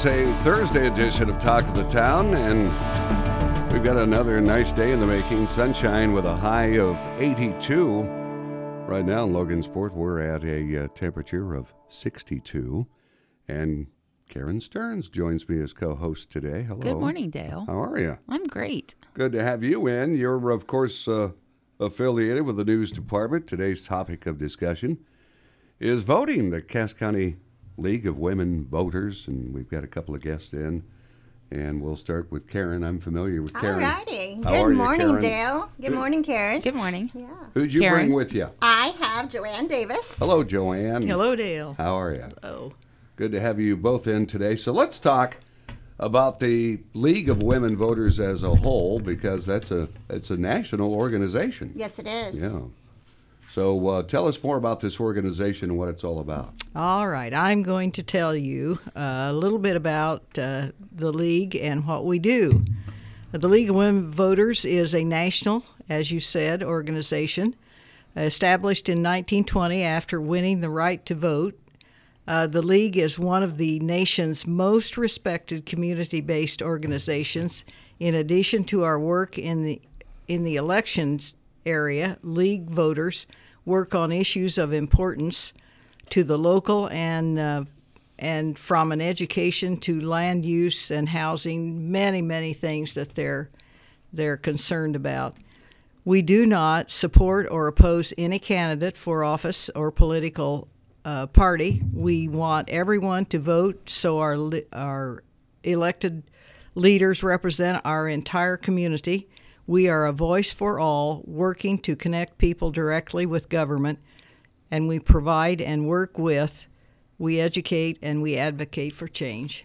Is a Thursday edition of Talk of the Town, and we've got another nice day in the making. Sunshine with a high of 82. Right now in Logansport, we're at a uh, temperature of 62. And Karen Stearns joins me as co host today. Hello. Good morning, Dale. How are you? I'm great. Good to have you in. You're, of course, uh, affiliated with the news department. Today's topic of discussion is voting. The Cass County League of Women Voters, and we've got a couple of guests in. And we'll start with Karen. I'm familiar with Karen. Alrighty. How Good are you, morning, Karen? Dale. Good morning, Karen. Good morning. Yeah. Who'd you Karen. bring with you? I have Joanne Davis. Hello, Joanne. Hello, Dale. How are you? Oh, Good to have you both in today. So let's talk about the League of Women Voters as a whole, because that's a it's a national organization. Yes, it is. Yeah. So uh, tell us more about this organization and what it's all about. All right, I'm going to tell you uh, a little bit about uh, the League and what we do. The League of Women Voters is a national, as you said, organization established in 1920 after winning the right to vote. Uh, the League is one of the nation's most respected community based organizations. In addition to our work in the, in the elections area, League voters work on issues of importance to the local and uh, and from an education to land use and housing, many many things that they're they're concerned about. We do not support or oppose any candidate for office or political uh, party. We want everyone to vote so our our elected leaders represent our entire community. We are a voice for all, working to connect people directly with government, and we provide and work with, we educate, and we advocate for change.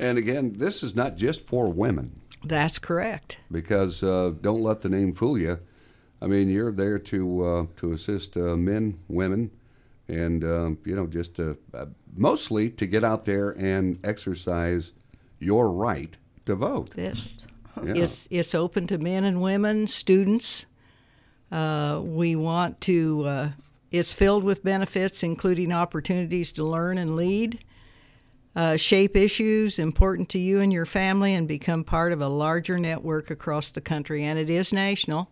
And again, this is not just for women, That's correct. because uh, don't let the name fool you. I mean, you're there to uh, to assist uh, men, women, and um, you know, just to, uh, mostly to get out there and exercise your right to vote. This Yeah. it's it's open to men and women, students. Uh, we want to. Uh, it's filled with benefits, including opportunities to learn and lead, uh, shape issues important to you and your family, and become part of a larger network across the country. And it is national.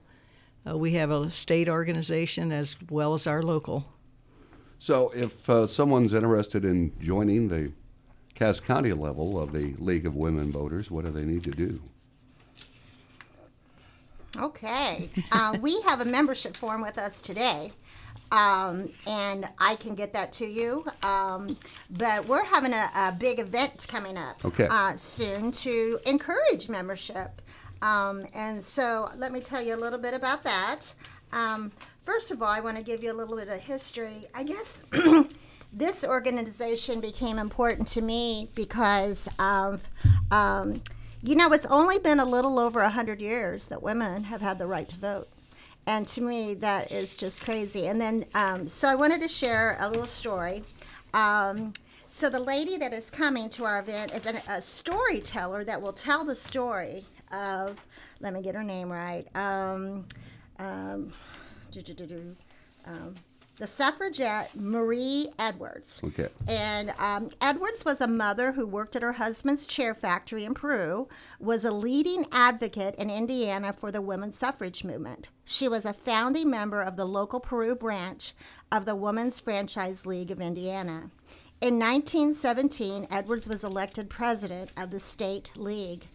Uh, we have a state organization as well as our local. So, if uh, someone's interested in joining the Cass County level of the League of Women Voters, what do they need to do? Okay. uh, we have a membership form with us today. Um, and I can get that to you. Um, but we're having a, a big event coming up Okay. uh, soon to encourage membership. Um, and so let me tell you a little bit about that. Um, first of all, I want to give you a little bit of history. I guess this organization became important to me because of, um, you know, it's only been a little over 100 years that women have had the right to vote. And to me, that is just crazy. And then, um, so I wanted to share a little story. Um, so the lady that is coming to our event is an, a storyteller that will tell the story of, let me get her name right, um, um, the suffragette Marie Edwards. Okay. And um, Edwards was a mother who worked at her husband's chair factory in Peru, was a leading advocate in Indiana for the women's suffrage movement. She was a founding member of the local Peru branch of the Women's Franchise League of Indiana. In 1917, Edwards was elected president of the state league.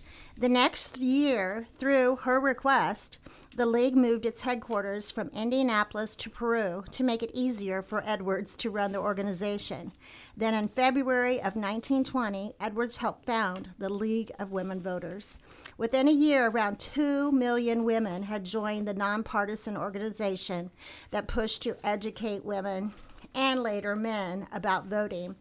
The next year, through her request, the league moved its headquarters from Indianapolis to Peru to make it easier for Edwards to run the organization. Then in February of 1920, Edwards helped found the League of Women Voters. Within a year, around 2 million women had joined the nonpartisan organization that pushed to educate women and later men about voting.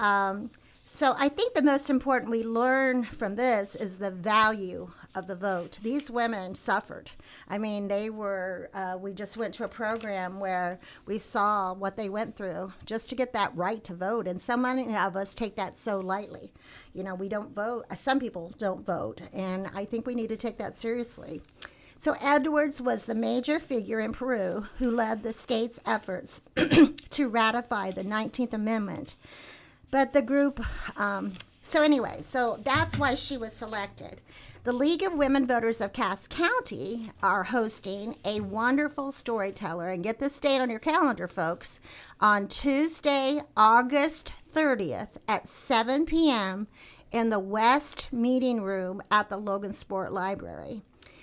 Um, so I think the most important we learn from this is the value of the vote. These women suffered. I mean, they were, uh, we just went to a program where we saw what they went through just to get that right to vote. And so many of us take that so lightly. You know, we don't vote, uh, some people don't vote. And I think we need to take that seriously. So Edwards was the major figure in Peru who led the state's efforts to ratify the 19th Amendment. But the group, um, so anyway, so that's why she was selected. The League of Women Voters of Cass County are hosting a wonderful storyteller, and get this date on your calendar, folks, on Tuesday, August 30th at 7 p.m. in the West Meeting Room at the Logansport Library.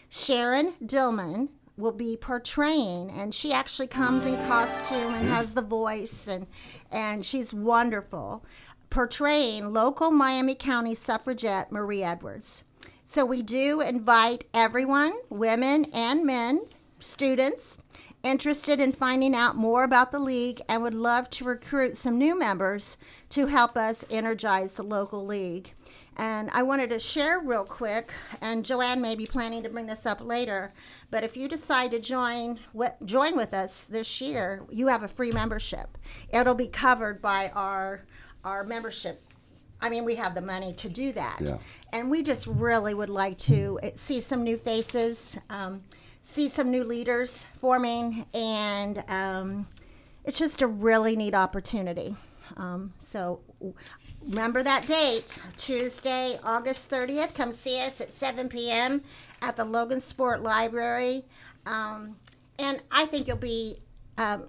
Sharon Dillman will be portraying, and she actually comes in costume and has the voice, and, and she's wonderful, portraying local Miami County suffragette Marie Edwards. So we do invite everyone, women and men, students, interested in finding out more about the league and would love to recruit some new members to help us energize the local league. And I wanted to share real quick, and Joanne may be planning to bring this up later, but if you decide to join join with us this year, you have a free membership. It'll be covered by our our membership I mean, we have the money to do that. Yeah. And we just really would like to eh, see some new faces, um, see some new leaders forming, and um, it's just a really neat opportunity. Um, so remember that date, Tuesday, August 30th. Come see us at 7 p.m. at the Logansport Library. Um, and I think you'll be um,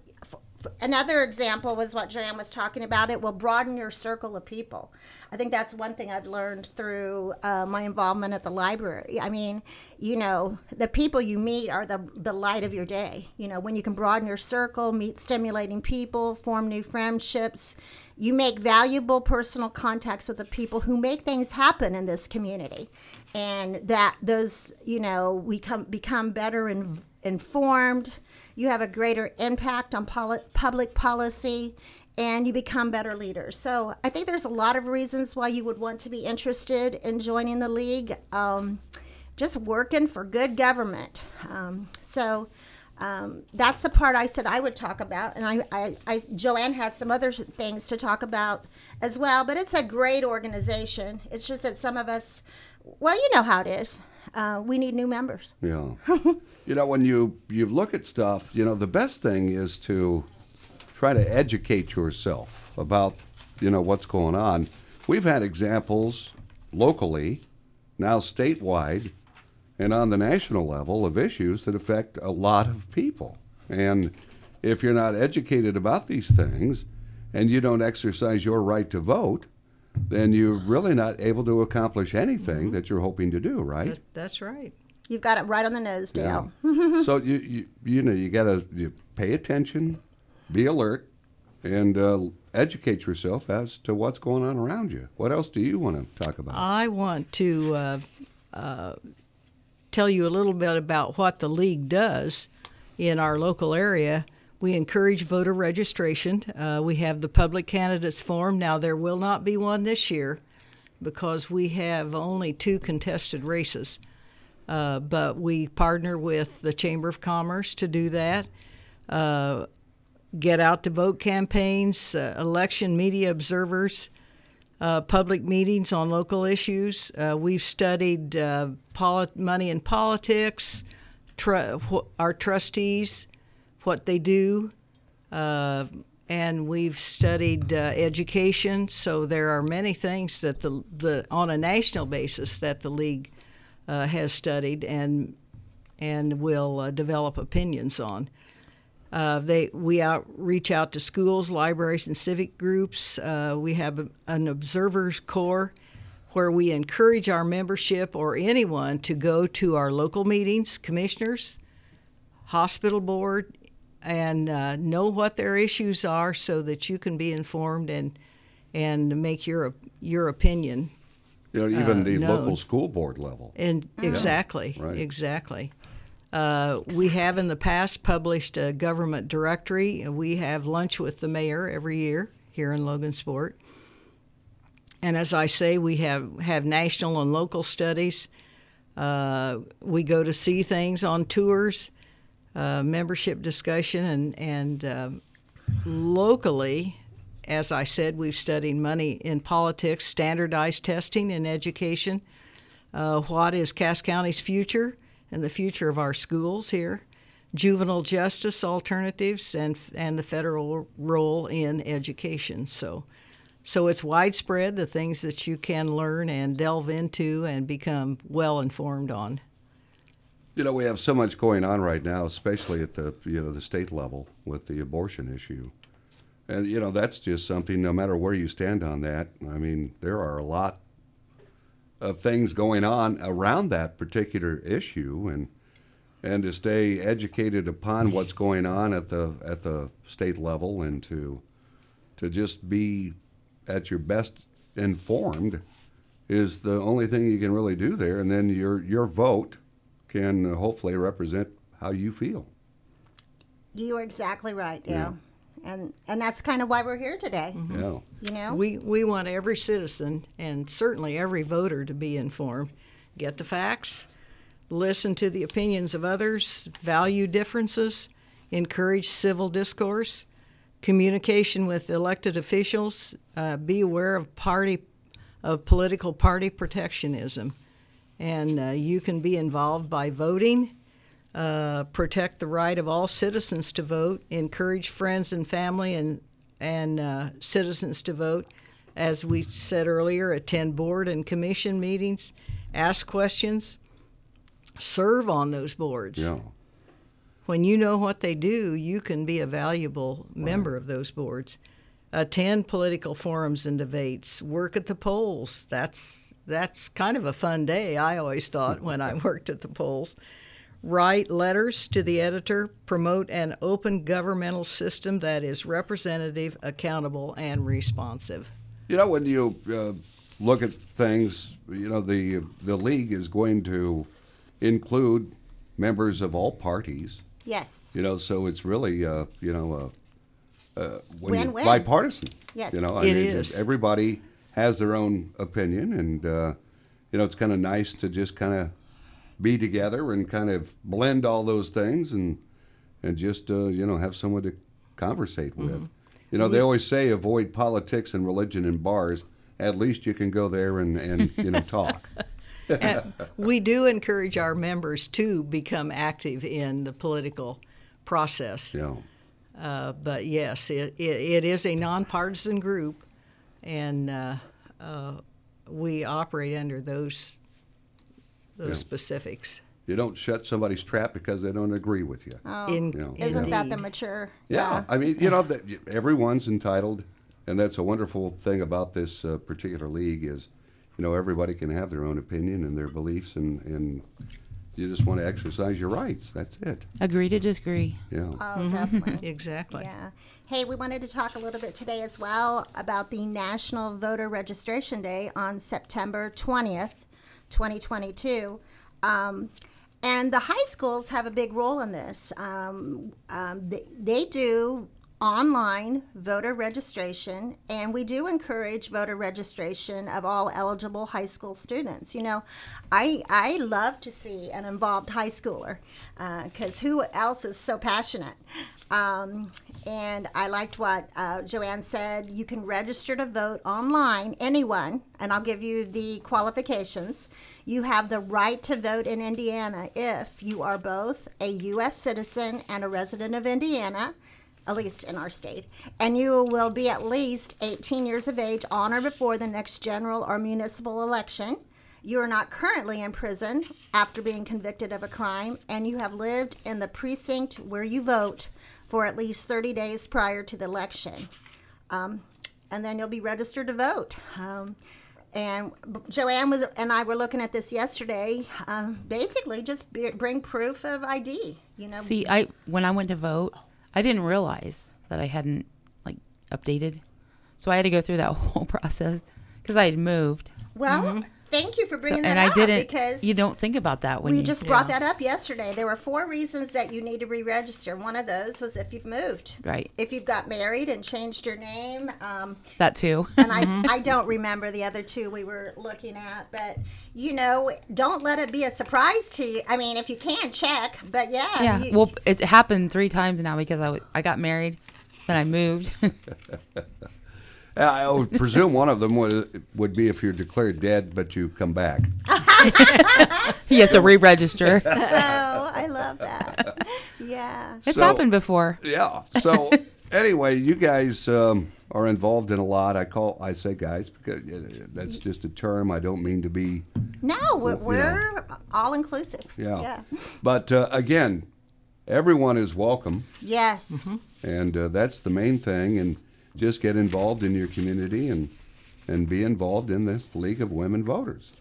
another example was what Joanne was talking about. It will broaden your circle of people. I think that's one thing I've learned through uh, my involvement at the library. I mean, you know, the people you meet are the the light of your day. You know, when you can broaden your circle, meet stimulating people, form new friendships, you make valuable personal contacts with the people who make things happen in this community, and that those, you know, we come become better in, informed. You have a greater impact on poli- public policy and you become better leaders. So I think there's a lot of reasons why you would want to be interested in joining the league. Um, just working for good government. Um, so um, that's the part I said I would talk about, and I, I, I, Joanne has some other things to talk about as well. But it's a great organization. It's just that some of us, well, you know how it is. Uh, we need new members. Yeah. you know, when you you look at stuff, you know, the best thing is to try to educate yourself about you know what's going on. We've had examples locally, now statewide, and on the national level of issues that affect a lot of people. And if you're not educated about these things and you don't exercise your right to vote, then you're really not able to accomplish anything mm-hmm. that you're hoping to do, right? That's, that's right. You've got it right on the nose, Dale. Yeah. so you, you you know you got to you pay attention, be alert and uh, educate yourself as to what's going on around you. What else do you want to talk about? I want to uh, uh, tell you a little bit about what the league does in our local area. We encourage voter registration. Uh, we have the public candidates forum. Now, there will not be one this year because we have only two contested races. Uh, but we partner with the Chamber of Commerce to do that. Uh, get out to vote campaigns, uh, election media observers, uh, public meetings on local issues. Uh, we've studied uh, money in politics, tr- wh- our trustees, what they do, uh, and we've studied uh, education. So there are many things that the, the on a national basis that the league has studied and and will develop opinions on. Uh, they we out reach out to schools, libraries, and civic groups. Uh, we have a, an observers corps where we encourage our membership or anyone to go to our local meetings, commissioners, hospital board, and uh, know what their issues are, so that you can be informed and and make your your opinion. You know, even uh, the known. local school board level. And exactly, right. exactly. Uh, we have in the past published a government directory. We have lunch with the mayor every year here in Logansport. And as I say, we have, have national and local studies. Uh, we go to see things on tours, uh, membership discussion, and, and uh, locally, as I said, we've studied money in politics, standardized testing in education. Uh, what is Cass County's future? And the future of our schools here, juvenile justice alternatives, and and the federal role in education. So, so it's widespread. The things that you can learn and delve into and become well informed on. You know, we have so much going on right now, especially at the you know the state level with the abortion issue. And you know that's just something. No matter where you stand on that, I mean, there are a lot of things going on around that particular issue and and to stay educated upon what's going on at the at the state level and to to just be at your best informed is the only thing you can really do there. And then your your vote can hopefully represent how you feel. You are exactly right yeah and and that's kind of why we're here today. Mm-hmm. Yeah. You know, we we want every citizen and certainly every voter to be informed, get the facts, listen to the opinions of others, value differences, encourage civil discourse, communication with elected officials, uh, be aware of party of political party protectionism, and uh, you can be involved by voting uh, protect the right of all citizens to vote, encourage friends and family and and uh, citizens to vote. As we said earlier, attend board and commission meetings, ask questions, serve on those boards. Yeah. When you know what they do, you can be a valuable wow. member of those boards. Attend political forums and debates. Work at the polls. That's that's kind of a fun day. I always thought when I worked at the polls write letters to the editor, promote an open governmental system that is representative, accountable, and responsive. You know, when you uh, look at things, you know, the, the league is going to include members of all parties. Yes. You know, so it's really, uh, you know, uh, uh win-win. bipartisan. Yes. You know, I it mean, is. everybody has their own opinion, and uh, you know, it's kind of nice to just kind of be together and kind of blend all those things and and just uh, you know have someone to conversate with. Mm-hmm. You know, they always say avoid politics and religion in bars. At least you can go there and, and you know talk. we do encourage our members to become active in the political process. Yeah. Uh, but yes, it, it, it is a nonpartisan group, and uh, uh, we operate under those those yeah. specifics. You don't shut somebody's trap because they don't agree with you. Oh, In, you know, isn't that the mature? Yeah, yeah. I mean, you know, that everyone's entitled, and that's a wonderful thing about this uh, particular league is, you know, everybody can have their own opinion and their beliefs, and and you just want to exercise your rights. That's it. Agree to disagree. Yeah. Oh, mm-hmm. definitely. exactly. Yeah. Hey, we wanted to talk a little bit today as well about the National Voter Registration Day on September 20th. 2022. Um, and the high schools have a big role in this. Um, um, they, they do online voter registration, and we do encourage voter registration of all eligible high school students. You know, I I love to see an involved high schooler because uh, who else is so passionate? Um, and I liked what uh, Joanne said. You can register to vote online, anyone, and I'll give you the qualifications. You have the right to vote in Indiana if you are both a U.S. citizen and a resident of Indiana, at least in our state, and you will be at least 18 years of age on or before the next general or municipal election. You are not currently in prison after being convicted of a crime, and you have lived in the precinct where you vote for at least 30 days prior to the election. Um, and then you'll be registered to vote. Um, and Joanne was and I were looking at this yesterday. Um, basically, just be, bring proof of ID. You know. See, I when I went to vote, I didn't realize that I hadn't like updated, so I had to go through that whole process because I had moved. Well, mm-hmm. Thank you for bringing So- bringing and that I up didn't. because you don't think about that when we you just brought that up yesterday. There were four reasons that you need to re-register. One of those was if you've moved, right if you've got married and changed your name. Um, that too. and I, I don't remember the other two we were looking at, but you know, don't let it be a surprise to you. I mean, if you can check, but yeah, yeah. you- well, it happened three times now because I I got married, then I moved. I would presume one of them would, would be if you're declared dead, but you come back. you have to re-register. oh, I love that. Yeah. It's So- happened before. Yeah. So anyway, you guys um, are involved in a lot. I call I say guys because uh, that's just a term. I don't mean to be. No, we're, Well, you know. we're all inclusive. Yeah. Yeah. But uh, again, everyone is welcome, Yes. and uh, that's the main thing. And just get involved in your community and and be involved in the League of Women Voters.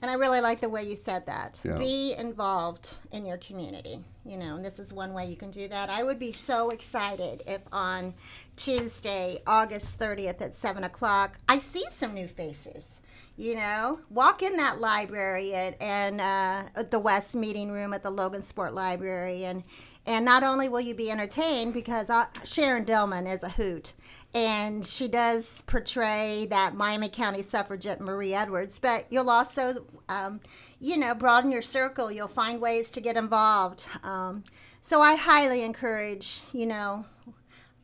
And I really like the way you said that. Yeah. Be involved in your community, you know, and this is one way you can do that. I would be so excited if on Tuesday, August 30th at 7 o'clock, I see some new faces. You know, walk in that library at, and uh, at the West Meeting Room at the Logansport Library, and and not only will you be entertained because uh, Sharon Dillman is a hoot, and she does portray that Miami County suffragette Marie Edwards, but you'll also, um, you know, broaden your circle. You'll find ways to get involved. Um, so I highly encourage, you know,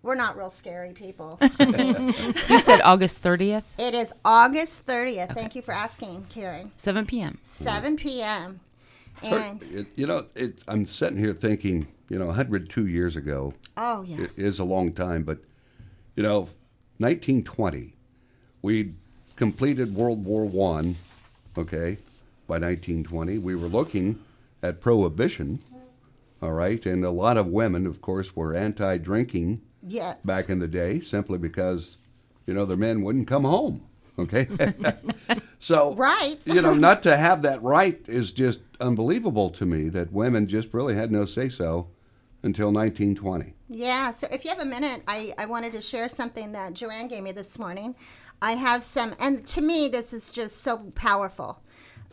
we're not real scary people. You said August 30th, it is August 30th. Thank you for asking, Karen. 7 p.m. 7 p.m. So, And it, you know, it, I'm sitting here thinking, you know, 102 years ago, oh It yes, is a long time, but you know, 1920, we completed World War One. Okay, by 1920, we were looking at prohibition. All right, and a lot of women, of course, were anti-drinking yes. back in the day, simply because you know their men wouldn't come home. Okay, so Right. you know, not to have that right is just unbelievable to me. That women just really had no say so until 1920. Yeah, so if you have a minute, I, I wanted to share something that Joanne gave me this morning. I have some, and to me, this is just so powerful.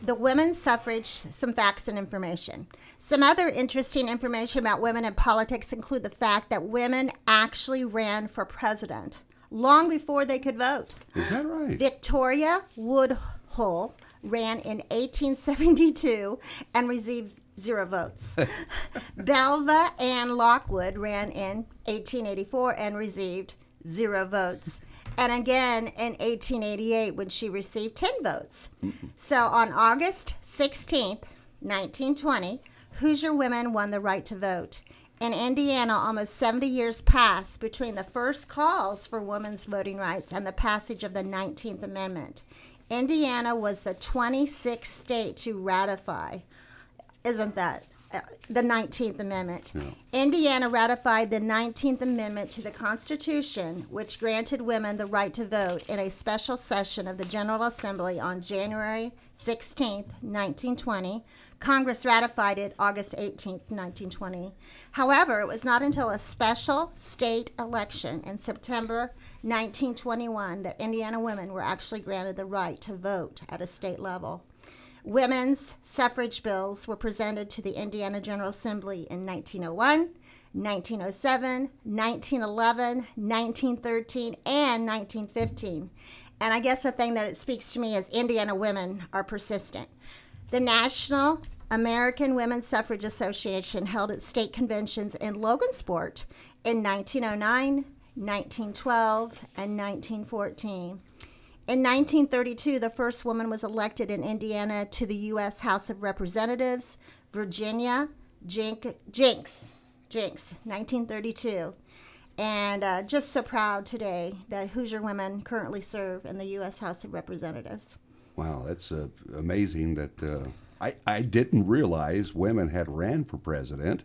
The women's suffrage, some facts and information. Some other interesting information about women in politics include the fact that women actually ran for president long before they could vote. Is that right? Victoria Woodhull ran in 1872 and received zero votes. Belva Ann Lockwood ran in 1884 and received zero votes. And again in 1888 when she received 10 votes. So on August 16th, 1920, Hoosier women won the right to vote. In Indiana, almost 70 years passed between the first calls for women's voting rights and the passage of the 19th Amendment. Indiana was the 26th state to ratify. Isn't that uh, the 19th Amendment? Indiana ratified the 19th Amendment to the Constitution, which granted women the right to vote in a special session of the General Assembly on January 16th, 1920. Congress ratified it August 18, 1920. However, it was not until a special state election in September 1921 that Indiana women were actually granted the right to vote at a state level. Women's suffrage bills were presented to the Indiana General Assembly in 1901, 1907, 1911, 1913, and 1915. And I guess the thing that it speaks to me is Indiana women are persistent. The National American Women's Suffrage Association held its state conventions in Logansport in 1909, 1912, and 1914. In 1932, the first woman was elected in Indiana to the U.S. House of Representatives, Virginia Jenckes, Jenckes, 1932. And uh, just so proud today that Hoosier women currently serve in the U.S. House of Representatives. Wow, that's uh, amazing that uh, I, I didn't realize women had ran for president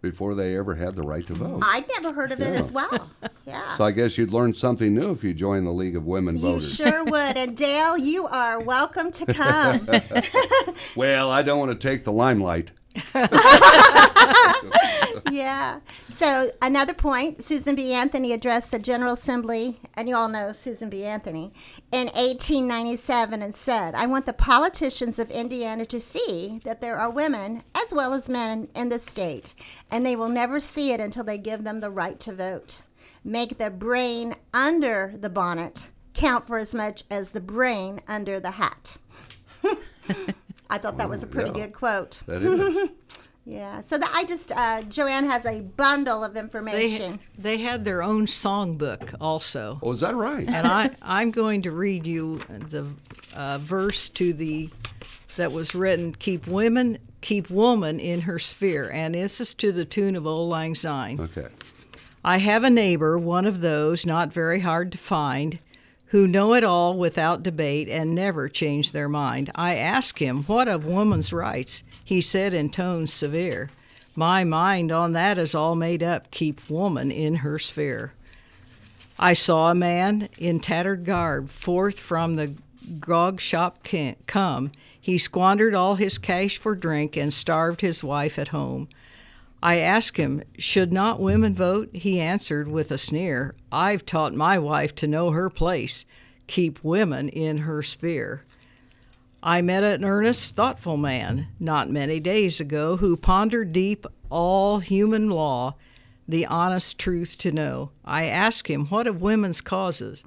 before they ever had the right to vote. I'd never heard of it as well. Yeah. So I guess you'd learn something new if you joined the League of Women you Voters. sure would. And Dale, you are welcome to come. Well, I don't want to take the limelight. yeah. So another point, Susan B. Anthony addressed the General Assembly, and you all know Susan B. Anthony, in 1897 and said, I want the politicians of Indiana to see that there are women as well as men in the state, and they will never see it until they give them the right to vote. Make the brain under the bonnet count for as much as the brain under the hat. I thought that was a pretty yeah. good quote. That is. Yeah. So that I just uh, Joanne has a bundle of They, information. they had their own songbook also. oh, is that right? and I, I'm going to read you the uh, verse to the that was written: "Keep women, keep woman in her sphere," and this is to the tune of "Auld Lang Syne." Okay. I have a neighbor, one of those not very hard to find, who know it all without debate and never change their mind. I ask him, What of woman's rights? He said in tones severe, My mind on that is all made up. Keep woman in her sphere. I saw a man in tattered garb forth from the grog shop come. He squandered all his cash for drink and starved his wife at home. I asked him, Should not women vote? He answered with a sneer, I've taught my wife to know her place. Keep women in her sphere. I met an earnest, thoughtful man not many days ago who pondered deep all human law, the honest truth to know. I asked him, What of women's causes?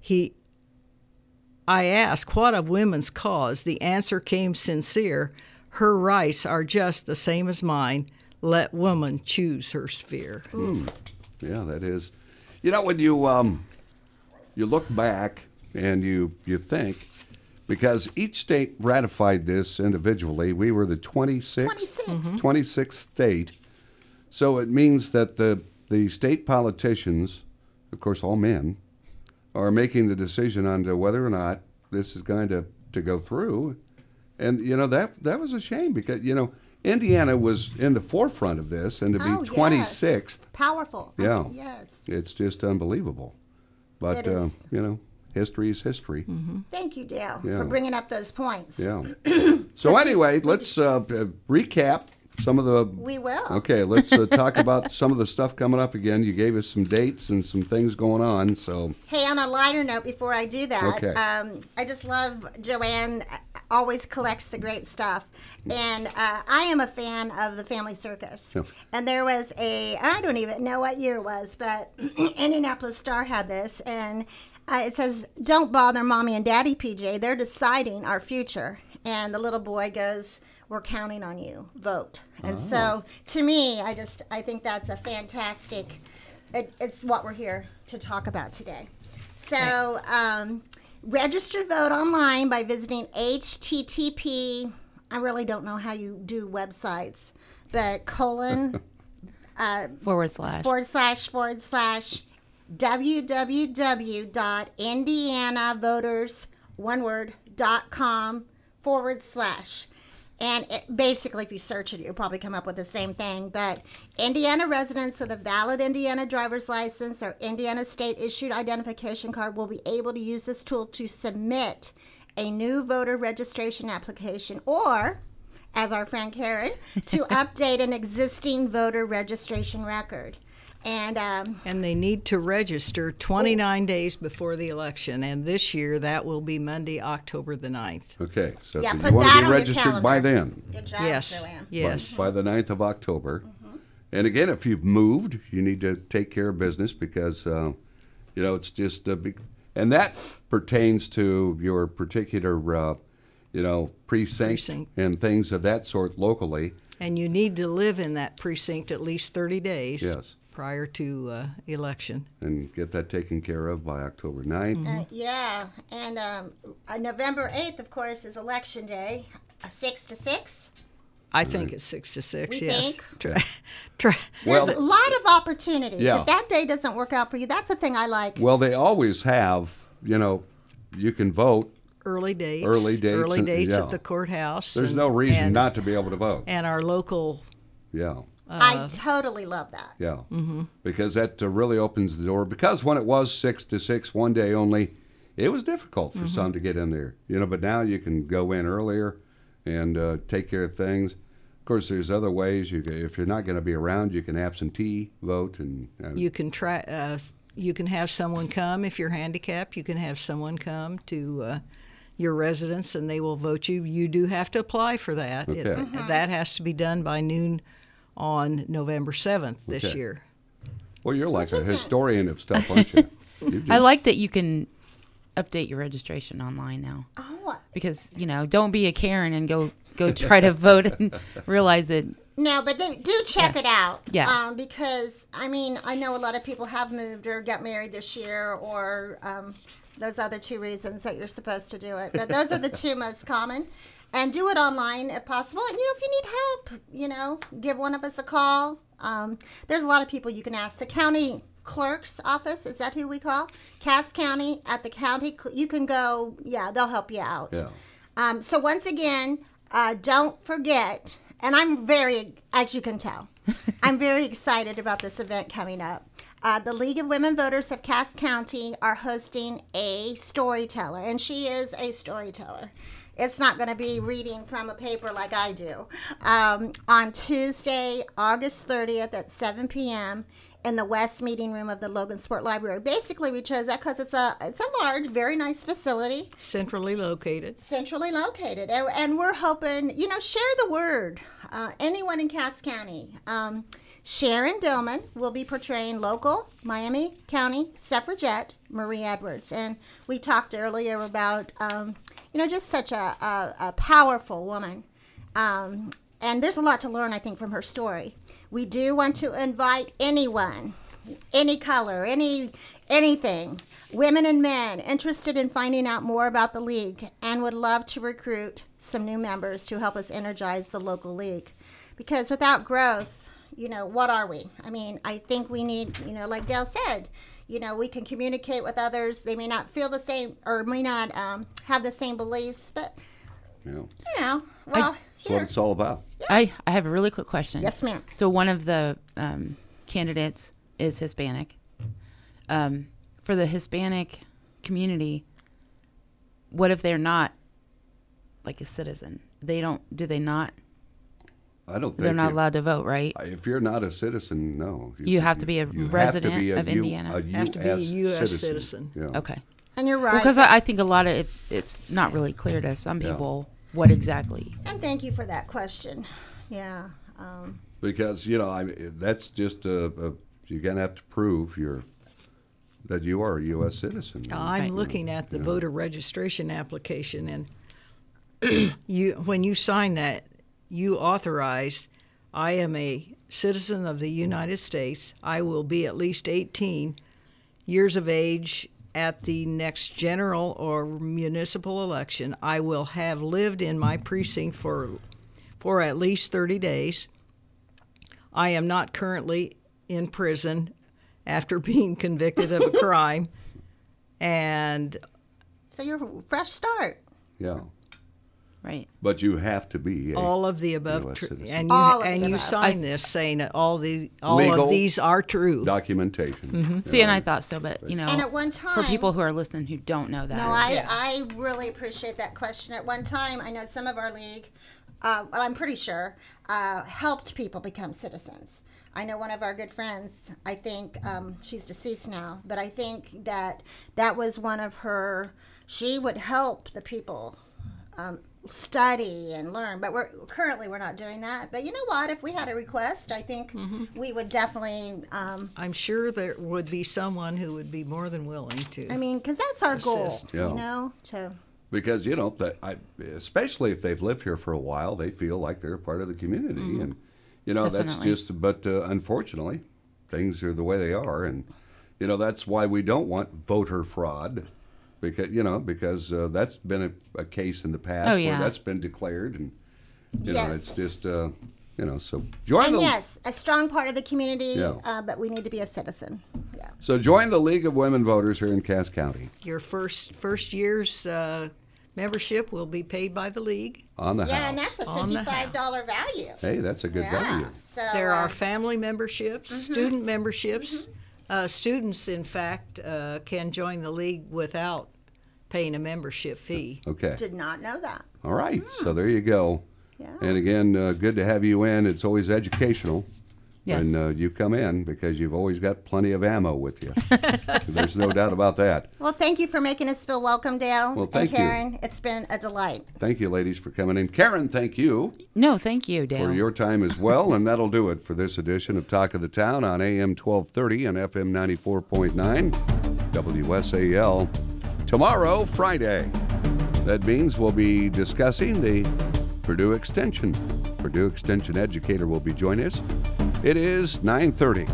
He I asked, What of women's cause? The answer came sincere. Her rights are just the same as mine. Let woman choose her sphere. Yeah, that is. You know, when you um, you look back and you you think, because each state ratified this individually, we were the 26th, 26th. 26th state. So it means that the the state politicians, of course, all men, are making the decision on to whether or not this is going to, to go through. And you know that that was a shame because you know Indiana was in the forefront of this, and to be Oh, yes. 26th. Powerful. I Yeah. mean, yes. It's just unbelievable. But, uh, you know, history is history. Thank you, Dale, Yeah. for bringing up those points. Yeah. so, anyway, let's uh, recap some of the. We will. Okay, let's uh, talk about some of the stuff coming up again. You gave us some dates and some things going on. So, Hey, on a lighter note, before I do that, Okay. um, I just love Joanne. uh, Always collects the great stuff, and uh, I am a fan of the Family Circus. And there was a I don't even know what year it was, but Indianapolis Star had this, and uh, it says, "Don't bother mommy and daddy, PJ. They're deciding our future." And the little boy goes, "We're counting on you. Vote." And Oh. so, to me, I just I think that's a fantastic. It, it's what we're here to talk about today. So, um, register vote online by visiting HTTP. I really don't know how you do websites, but colon Forward slash. forward slash forward slash www.indianavoters one word dot com forward slash and it, basically if you search it you'll probably come up with the same thing. But indiana residents with a valid indiana driver's license or indiana state issued identification card will be able to use this tool to submit a new voter registration application or as our friend karen to update an existing voter registration record and um, And they need to register 29 days before the election. And this year, that will be Monday, October the 9th. okay. So, Yeah, if you want to be registered by then. good job Yes. joanne Yes. by the 9th of October. Mm-hmm. And again, if you've moved, you need to take care of business because, uh, you know, it's just a big, and that pertains to your particular, uh, you know, precinct, Precinct. and things of that sort locally. And you need to live in that precinct at least 30 days Yes. Prior to uh, election. And get that taken care of by October 9th. Uh, yeah and um, uh, november 8th of course is election day uh, 6 to 6 I think it's 6 to 6, We yes. think? Try, try, there's Well- a lot of opportunities Yeah. if that day doesn't work out for you that's the thing i like Well, they always have, you know, you can vote. early dates. Early dates Early and- dates yeah. at the courthouse. There's and- no reason and, not to be able to vote. And our local Yeah. I totally love that Yeah, because that uh, really opens the door. Because when it was six to six, one day only, it was difficult for some to get in there. You know, but now you can go in earlier and uh, take care of things. Of course, there's other ways. You can, if you're not going to be around, you can absentee vote and. Uh, You can try. Uh, you can have someone come if you're handicapped. You can have someone come to uh, your residence, and they will vote you. You do have to apply for that. It- Okay. Mhm. that has to be done by noon on November seventh this Okay. year. well, you're like a historian of stuff, aren't you? You I like that you can update your registration online now Oh, because you know don't be a Karen and go go try to vote and realize it. No, but do, do check it out. Yeah. Um, because I mean, I know a lot of people have moved or got married this year, or um, those other two reasons that you're supposed to do it. But those are the two most common. And do it online if possible. And you know, if you need help, you know, give one of us a call. Um, there's a lot of people you can ask. The county clerk's office is that who we call? Cass County at the county. You can go. Yeah, they'll help you out. Yeah. Um, so once again, uh, don't forget, and I'm very, as you can tell, I'm very excited about this event coming up. Uh, the League of Women Voters of Cass County are hosting a storyteller, and she is a storyteller. It's not going to be reading from a paper like I do. Um, on Tuesday, August 30th at 7 p.m. in the West Meeting Room of the Logansport Library. Basically, we chose that because it's a it's a large, very nice facility Centrally located. centrally located and, and we're hoping you know share the word uh, anyone in cass county um, sharon dillman will be portraying local miami county suffragette marie edwards and we talked earlier about um, you know just such a, a, a powerful woman um, and there's a lot to learn i think from her story we do want to invite anyone any color, any anything, women and men interested in finding out more about the league and would love to recruit some new members to help us energize the local league. Because without growth, you know, what are we? I mean, I think we need, you know, like Dale said, you know, we can communicate with others. They may not feel the same or may not um, have the same beliefs, but Yeah. you know, well, That's what it's all about. I I have a really quick question. Yes, ma'am. So one of the um, candidates is Hispanic. Um, for the Hispanic community, what if they're not like a citizen? They don't. Do they not? I don't think They're not you- allowed to vote, right? If you're not a citizen, no. You have to be a you have to resident be a of U- Indiana. A Have to be a US US citizen. Yeah. Okay. and you're right. Because I, I think a lot of it, it's not really clear to some Yeah. people what exactly. and thank you for that question. Yeah. Um, Because you know, I mean, that's just a, a you're gonna have to prove you're that you are a U.S. citizen. I'm Right. looking at the voter registration application, and you when you sign that, you authorize, I am a citizen of the United States. I will be at least 18 years of age at the next general or municipal election. I will have lived in my precinct for for at least 30 days. I am not currently in prison after being convicted of a crime. And so you're a fresh start. Yeah, Right. but you have to be a, all of the above, US tr- and you All and you above. sign this saying that all the all Legal of these are true. documentation. Mm-hmm. See, and I thought so, but you know, And at one time for people who are listening who don't know that, No, I, I really appreciate that question. At one time, I know some of our league, uh, well, I'm pretty sure, uh, helped people become citizens. I know one of our good friends, I think um, she's deceased now, but I think that that was one of her, she would help the people um, study and learn. But we're currently we're not doing that. But you know what? If we had a request, I think we would definitely. Um, I'm sure there would be someone who would be more than willing to. I mean, because that's our goal, Yeah. you know. To Because you know that, I, especially if they've lived here for a while, they feel like they're a part of the community, Mm-hmm. and you know that's just. But uh, unfortunately, things are the way they are, and you know that's why we don't want voter fraud, because you know because uh, that's been a, a case in the past Oh, where that's been declared, and you know it's just uh, you know so join And the yes, a strong part of the community, Yeah. uh, but we need to be a citizen. Yeah. so join the League of Women Voters here in Cass County Your first first year's uh, membership will be paid by the league. on the Yeah, house. and that's a fifty-five dollar value. hey, that's a good yeah. value. So There uh, are family memberships, Mm-hmm. student memberships. Uh, students, in fact, uh, can join the league without paying a membership fee. Okay. did not know that. All right. So there you go. Yeah. And again, uh, good to have you in. It's always educational. Yes. when uh, you come in because you've always got plenty of ammo with you. There's no doubt about that. Well, thank you for making us feel welcome, Dale. Well, thank you. and Karen, it's been a delight. Thank you, ladies, for coming in. Karen, thank you No, thank you, Dale. for your time as well. and that'll do it for this edition of Talk of the Town on AM 1230 and FM 94.9 WSAL. Tomorrow, Friday. That means we'll be discussing the Purdue Extension. Purdue Extension educator will be joining us. It is 930.